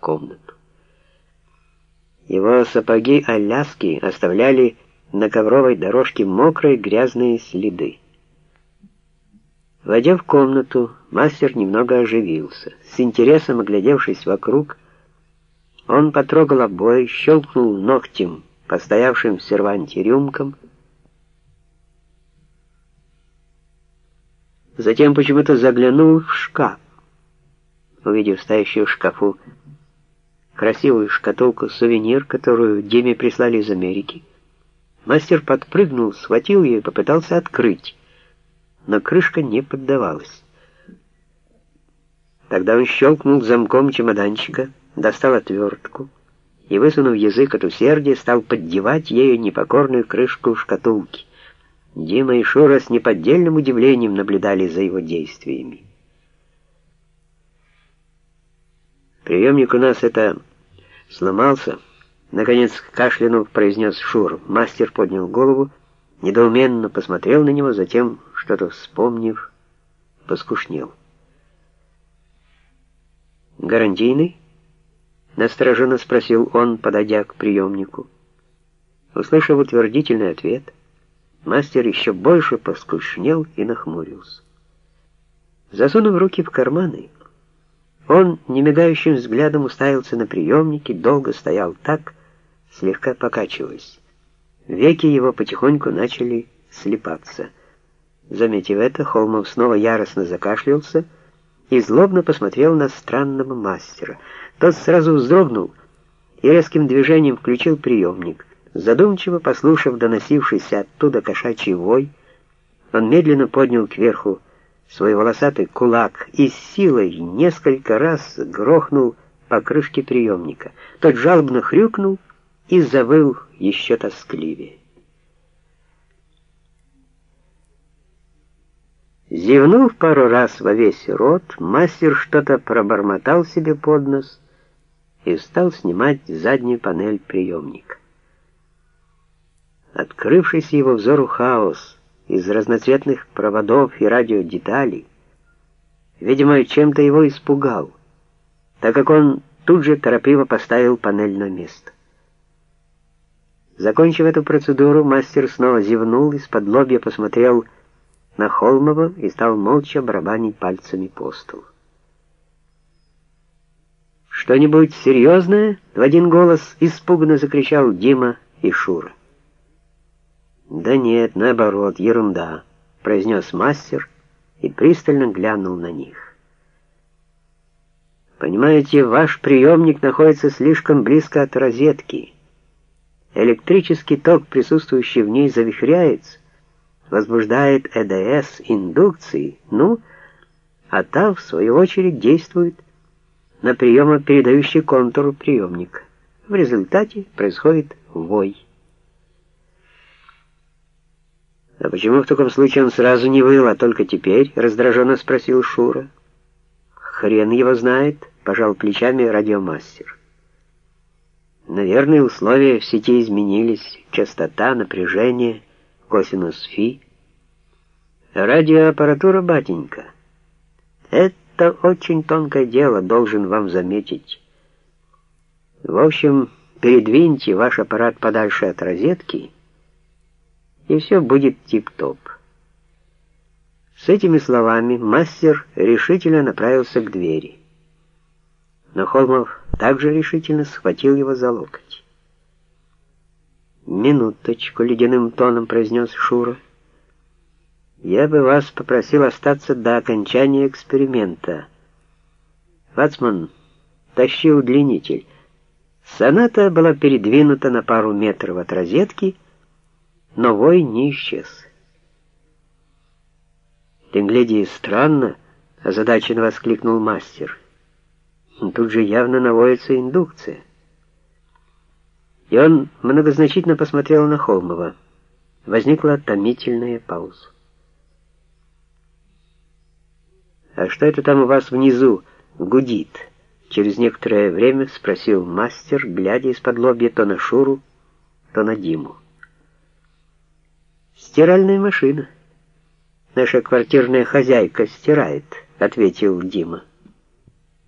комнату. Его сапоги Аляски оставляли на ковровой дорожке мокрые грязные следы. Войдя в комнату, мастер немного оживился. С интересом оглядевшись вокруг, он потрогал обои, щелкнул ногтем по стоявшим в серванте рюмкам, затем почему-то заглянул в шкаф. Увидев стоящую в шкафу красивую шкатулку-сувенир, которую Диме прислали из Америки, мастер подпрыгнул, схватил ее и попытался открыть но крышка не поддавалась. Тогда он щелкнул замком чемоданчика, достал отвертку и, высунув язык от усердия, стал поддевать ею непокорную крышку шкатулки. Дима и Шура с неподдельным удивлением наблюдали за его действиями. «Приемник у нас это сломался», — наконец кашлянув произнес Шур. Мастер поднял голову, недоуменно посмотрел на него, затем что-то вспомнив, поскушнел. «Гарантийный?» — настороженно спросил он, подойдя к приемнику. Услышав утвердительный ответ, мастер еще больше поскушнел и нахмурился. Засунув руки в карманы, он немигающим взглядом уставился на приемники, долго стоял так, слегка покачиваясь. Веки его потихоньку начали слепаться. Заметив это, Холмов снова яростно закашлялся и злобно посмотрел на странного мастера. Тот сразу вздрогнул и резким движением включил приемник. Задумчиво послушав доносившийся оттуда кошачий вой, он медленно поднял кверху свой волосатый кулак и с силой несколько раз грохнул по крышке приемника. Тот жалобно хрюкнул и завыл еще тоскливее. Зевнув пару раз во весь рот, мастер что-то пробормотал себе под нос и стал снимать заднюю панель приемника. Открывшийся его взору хаос из разноцветных проводов и радиодеталей, видимо, чем-то его испугал, так как он тут же торопливо поставил панель на место. Закончив эту процедуру, мастер снова зевнул, из-под лобья посмотрел на Холмова и стал молча барабанить пальцами по столу. «Что-нибудь серьезное?» — в один голос испуганно закричал Дима и Шура. «Да нет, наоборот, ерунда», — произнес мастер и пристально глянул на них. «Понимаете, ваш приемник находится слишком близко от розетки. Электрический ток, присутствующий в ней, завихряется, возбуждает ЭДС индукции, ну, а та, в свою очередь, действует на приемопередающий контур приемника. В результате происходит вой. «А почему в таком случае он сразу не выл, а только теперь?» — раздраженно спросил Шура. «Хрен его знает», — пожал плечами радиомастер. «Наверное, условия в сети изменились, частота, напряжение» косинус фи. Радиоаппаратура, батенька. Это очень тонкое дело, должен вам заметить. В общем, передвиньте ваш аппарат подальше от розетки, и все будет тип-топ. С этими словами мастер решительно направился к двери. Но Холмов также решительно схватил его за локоть. «Минуточку», — ледяным тоном произнес Шура. «Я бы вас попросил остаться до окончания эксперимента. Вацман, тащи удлинитель». Соната была передвинута на пару метров от розетки, но вой не исчез. «Ты гляди, странно!» — озадаченно воскликнул мастер. «Тут же явно наводится индукция». И он многозначительно посмотрел на Холмова. Возникла томительная пауза. «А что это там у вас внизу гудит?» Через некоторое время спросил мастер, глядя из-под лобья то на Шуру, то на Диму. «Стиральная машина. Наша квартирная хозяйка стирает», — ответил Дима.